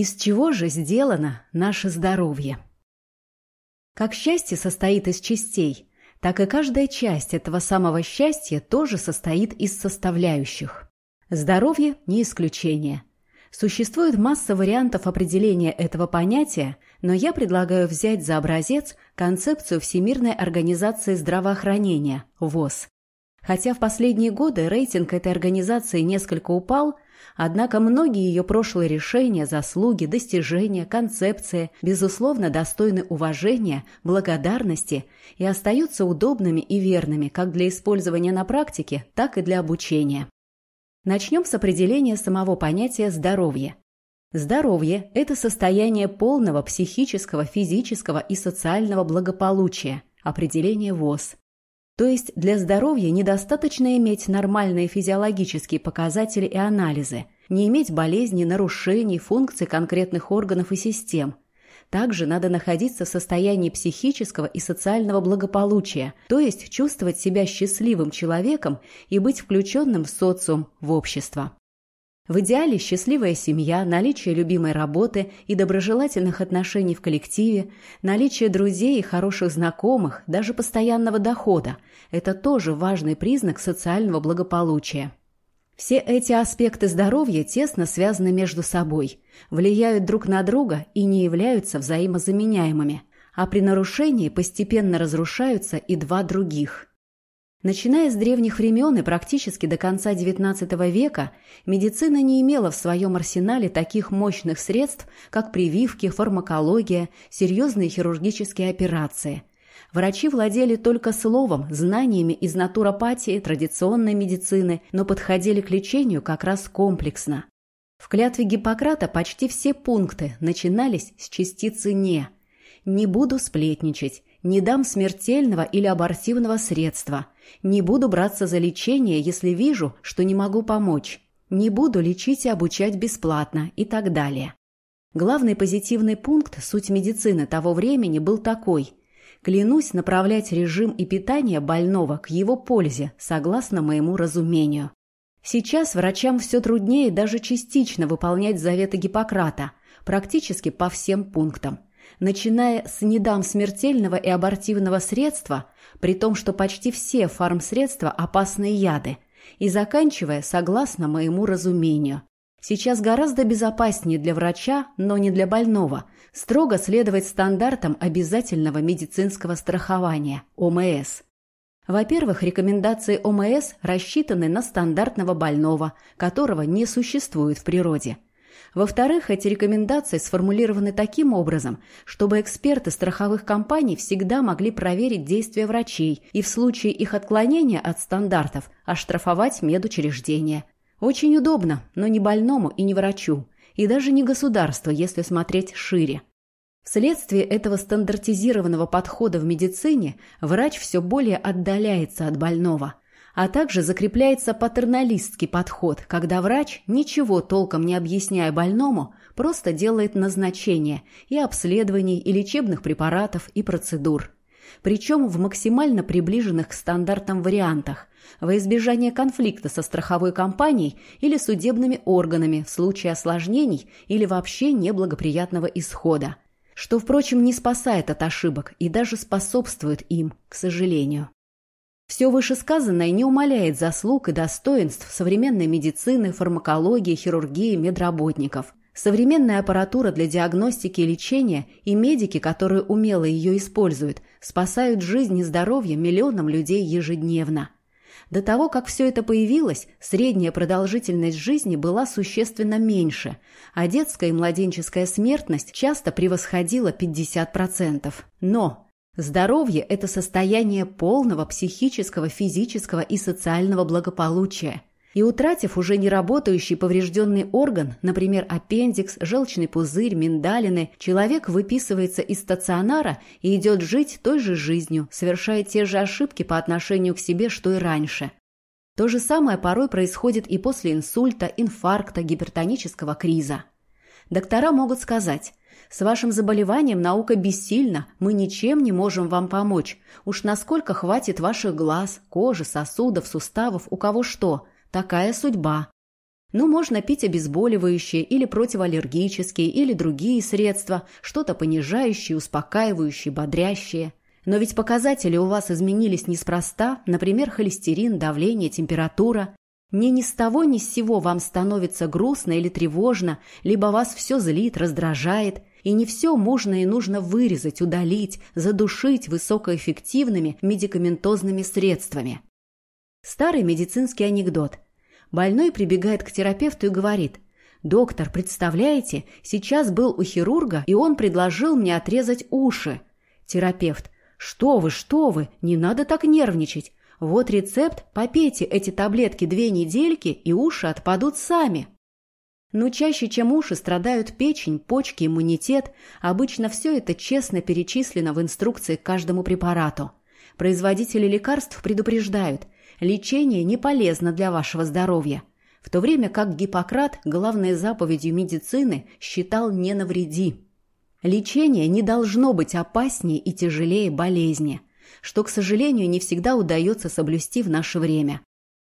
Из чего же сделано наше здоровье? Как счастье состоит из частей, так и каждая часть этого самого счастья тоже состоит из составляющих. Здоровье – не исключение. Существует масса вариантов определения этого понятия, но я предлагаю взять за образец концепцию Всемирной организации здравоохранения – ВОЗ. Хотя в последние годы рейтинг этой организации несколько упал, однако многие ее прошлые решения, заслуги, достижения, концепции, безусловно, достойны уважения, благодарности и остаются удобными и верными как для использования на практике, так и для обучения. Начнем с определения самого понятия «здоровье». Здоровье – это состояние полного психического, физического и социального благополучия, определение ВОЗ. То есть для здоровья недостаточно иметь нормальные физиологические показатели и анализы, не иметь болезней, нарушений, функций конкретных органов и систем. Также надо находиться в состоянии психического и социального благополучия, то есть чувствовать себя счастливым человеком и быть включенным в социум, в общество. В идеале счастливая семья, наличие любимой работы и доброжелательных отношений в коллективе, наличие друзей и хороших знакомых, даже постоянного дохода – это тоже важный признак социального благополучия. Все эти аспекты здоровья тесно связаны между собой, влияют друг на друга и не являются взаимозаменяемыми, а при нарушении постепенно разрушаются и два других – Начиная с древних времен и практически до конца XIX века, медицина не имела в своем арсенале таких мощных средств, как прививки, фармакология, серьезные хирургические операции. Врачи владели только словом, знаниями из натуропатии, традиционной медицины, но подходили к лечению как раз комплексно. В клятве Гиппократа почти все пункты начинались с частицы «не». «Не буду сплетничать», «не дам смертельного или абортивного средства», не буду браться за лечение, если вижу, что не могу помочь. Не буду лечить и обучать бесплатно и так далее. Главный позитивный пункт суть медицины того времени был такой. Клянусь направлять режим и питание больного к его пользе, согласно моему разумению. Сейчас врачам все труднее даже частично выполнять заветы Гиппократа, практически по всем пунктам начиная с недам смертельного и абортивного средства, при том, что почти все фармсредства – опасные яды, и заканчивая согласно моему разумению. Сейчас гораздо безопаснее для врача, но не для больного, строго следовать стандартам обязательного медицинского страхования – ОМС. Во-первых, рекомендации ОМС рассчитаны на стандартного больного, которого не существует в природе – во-вторых, эти рекомендации сформулированы таким образом, чтобы эксперты страховых компаний всегда могли проверить действия врачей и в случае их отклонения от стандартов оштрафовать медучреждение. Очень удобно, но не больному и не врачу, и даже не государству, если смотреть шире. Вследствие этого стандартизированного подхода в медицине врач все более отдаляется от больного – а также закрепляется патерналистский подход, когда врач, ничего толком не объясняя больному, просто делает назначение и обследований, и лечебных препаратов, и процедур. Причем в максимально приближенных к стандартам вариантах, во избежание конфликта со страховой компанией или судебными органами в случае осложнений или вообще неблагоприятного исхода, что, впрочем, не спасает от ошибок и даже способствует им, к сожалению. Все вышесказанное не умаляет заслуг и достоинств современной медицины, фармакологии, хирургии, медработников. Современная аппаратура для диагностики и лечения и медики, которые умело ее используют, спасают жизнь и здоровье миллионам людей ежедневно. До того, как все это появилось, средняя продолжительность жизни была существенно меньше, а детская и младенческая смертность часто превосходила 50%. Но Здоровье – это состояние полного психического, физического и социального благополучия. И утратив уже не работающий поврежденный орган, например, аппендикс, желчный пузырь, миндалины, человек выписывается из стационара и идет жить той же жизнью, совершая те же ошибки по отношению к себе, что и раньше. То же самое порой происходит и после инсульта, инфаркта, гипертонического криза. Доктора могут сказать с вашим заболеванием наука бессильна, мы ничем не можем вам помочь. Уж насколько хватит ваших глаз, кожи, сосудов, суставов, у кого что. Такая судьба. Ну, можно пить обезболивающие или противоаллергические или другие средства, что-то понижающее, успокаивающее, бодрящее. Но ведь показатели у вас изменились неспроста, например, холестерин, давление, температура. Не ни с того ни с сего вам становится грустно или тревожно, либо вас все злит, раздражает, и не все можно и нужно вырезать, удалить, задушить высокоэффективными медикаментозными средствами. Старый медицинский анекдот – Больной прибегает к терапевту и говорит, «Доктор, представляете, сейчас был у хирурга, и он предложил мне отрезать уши». Терапевт, «Что вы, что вы, не надо так нервничать. Вот рецепт, попейте эти таблетки две недельки, и уши отпадут сами». Но чаще, чем уши, страдают печень, почки, иммунитет. Обычно все это честно перечислено в инструкции к каждому препарату. Производители лекарств предупреждают – лечение не полезно для вашего здоровья, в то время как Гиппократ главной заповедью медицины считал «не навреди». Лечение не должно быть опаснее и тяжелее болезни, что, к сожалению, не всегда удается соблюсти в наше время.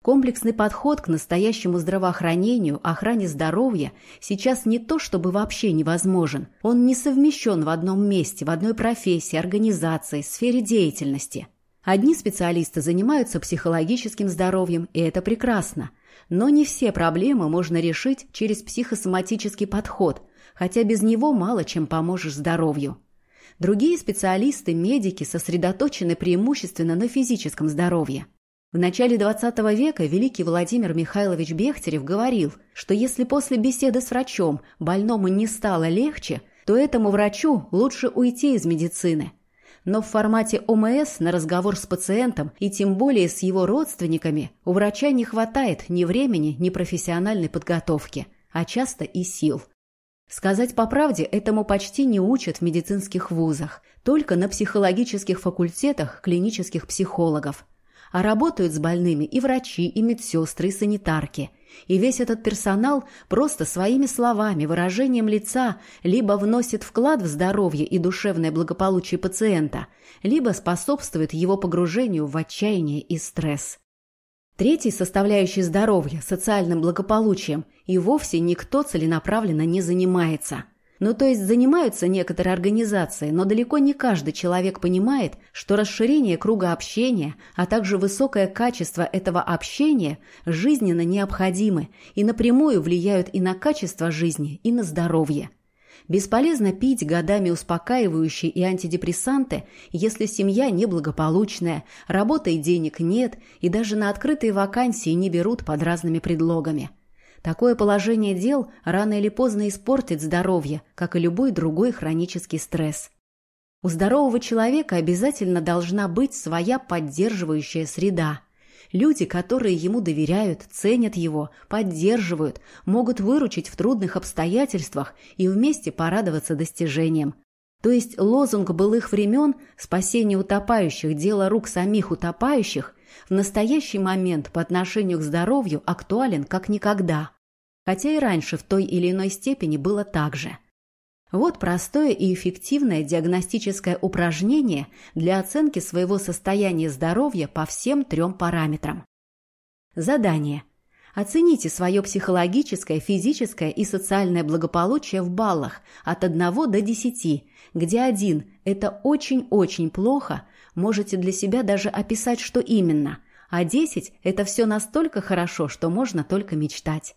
Комплексный подход к настоящему здравоохранению, охране здоровья сейчас не то чтобы вообще невозможен. Он не совмещен в одном месте, в одной профессии, организации, сфере деятельности – Одни специалисты занимаются психологическим здоровьем, и это прекрасно. Но не все проблемы можно решить через психосоматический подход, хотя без него мало чем поможешь здоровью. Другие специалисты, медики, сосредоточены преимущественно на физическом здоровье. В начале XX века великий Владимир Михайлович Бехтерев говорил, что если после беседы с врачом больному не стало легче, то этому врачу лучше уйти из медицины – но в формате ОМС на разговор с пациентом и тем более с его родственниками у врача не хватает ни времени, ни профессиональной подготовки, а часто и сил. Сказать по правде, этому почти не учат в медицинских вузах, только на психологических факультетах клинических психологов. А работают с больными и врачи, и медсестры, и санитарки – и весь этот персонал просто своими словами, выражением лица либо вносит вклад в здоровье и душевное благополучие пациента, либо способствует его погружению в отчаяние и стресс. Третьей составляющей здоровья, социальным благополучием, и вовсе никто целенаправленно не занимается – ну, то есть занимаются некоторые организации, но далеко не каждый человек понимает, что расширение круга общения, а также высокое качество этого общения жизненно необходимы и напрямую влияют и на качество жизни, и на здоровье. Бесполезно пить годами успокаивающие и антидепрессанты, если семья неблагополучная, работы и денег нет, и даже на открытые вакансии не берут под разными предлогами – Такое положение дел рано или поздно испортит здоровье, как и любой другой хронический стресс. У здорового человека обязательно должна быть своя поддерживающая среда. Люди, которые ему доверяют, ценят его, поддерживают, могут выручить в трудных обстоятельствах и вместе порадоваться достижениям. То есть лозунг былых времен «спасение утопающих – дело рук самих утопающих» в настоящий момент по отношению к здоровью актуален как никогда хотя и раньше в той или иной степени было так же. Вот простое и эффективное диагностическое упражнение для оценки своего состояния здоровья по всем трем параметрам. Задание. Оцените свое психологическое, физическое и социальное благополучие в баллах от 1 до 10, где 1 – это очень-очень плохо, можете для себя даже описать, что именно, а 10 – это все настолько хорошо, что можно только мечтать.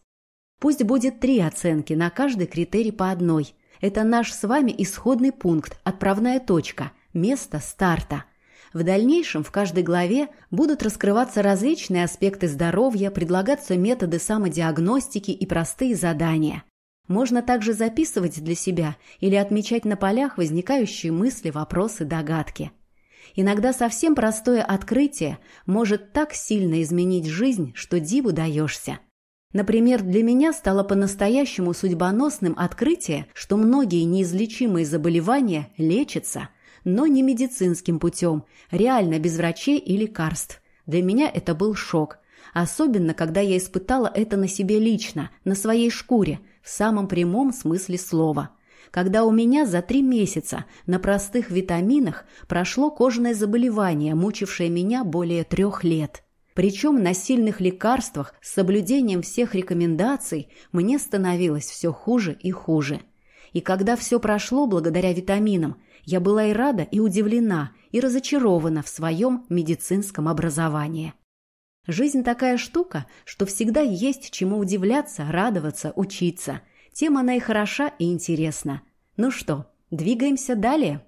Пусть будет три оценки, на каждый критерий по одной. Это наш с вами исходный пункт, отправная точка, место старта. В дальнейшем в каждой главе будут раскрываться различные аспекты здоровья, предлагаться методы самодиагностики и простые задания. Можно также записывать для себя или отмечать на полях возникающие мысли, вопросы, догадки. Иногда совсем простое открытие может так сильно изменить жизнь, что диву даешься. Например, для меня стало по-настоящему судьбоносным открытие, что многие неизлечимые заболевания лечатся, но не медицинским путем, реально без врачей и лекарств. Для меня это был шок, особенно когда я испытала это на себе лично, на своей шкуре, в самом прямом смысле слова. Когда у меня за три месяца на простых витаминах прошло кожное заболевание, мучившее меня более трех лет – Причем на сильных лекарствах с соблюдением всех рекомендаций мне становилось все хуже и хуже. И когда все прошло благодаря витаминам, я была и рада, и удивлена, и разочарована в своем медицинском образовании. Жизнь такая штука, что всегда есть чему удивляться, радоваться, учиться. Тем она и хороша, и интересна. Ну что, двигаемся далее?